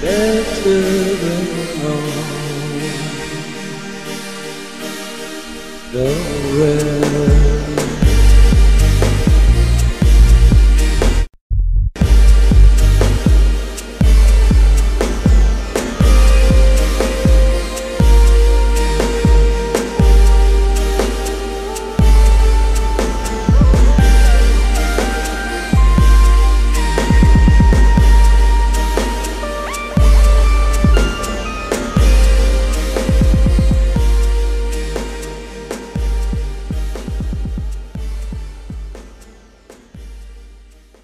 better than all the rest.